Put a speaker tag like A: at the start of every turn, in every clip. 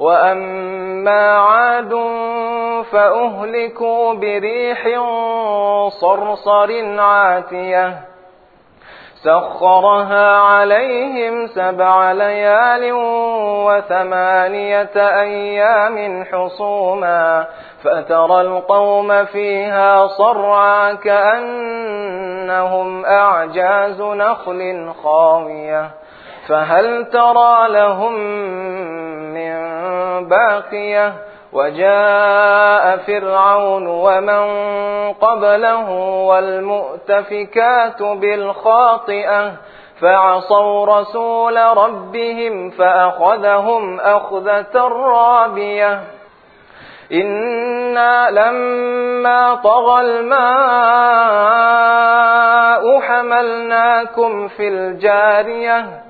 A: وأما عاد فأهلكوا بريح صرصر عاتية سخرها عليهم سبع ليال وثمانية أيام حصوما فترى القوم فيها صرعا كأنهم أعجاز نخل خاوية فهل ترى لهم من باقية وجاء فرعون ومن قبله والمؤتفكات بالخاطئة فعصوا رسول ربهم فأخذهم أخذة رابية. إنا لما طغى الماء حملناكم في الجارية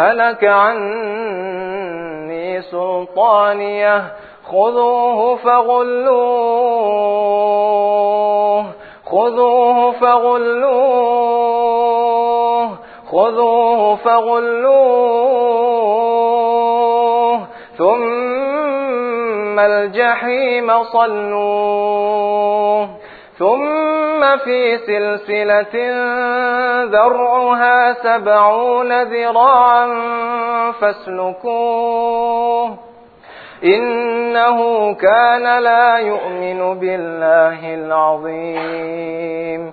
A: هلك عني سلطانيه خذوه فغلوه خذوه فغلوه خذوه فغلوه ثم الجحيم صلوه ثم في سلسلة ذرعها سبعون ذراعا فاسلكوه إنه كان لا يؤمن بالله العظيم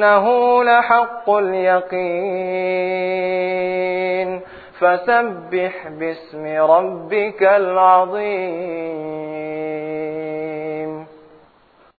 A: وإنه لحق اليقين فسبح باسم ربك العظيم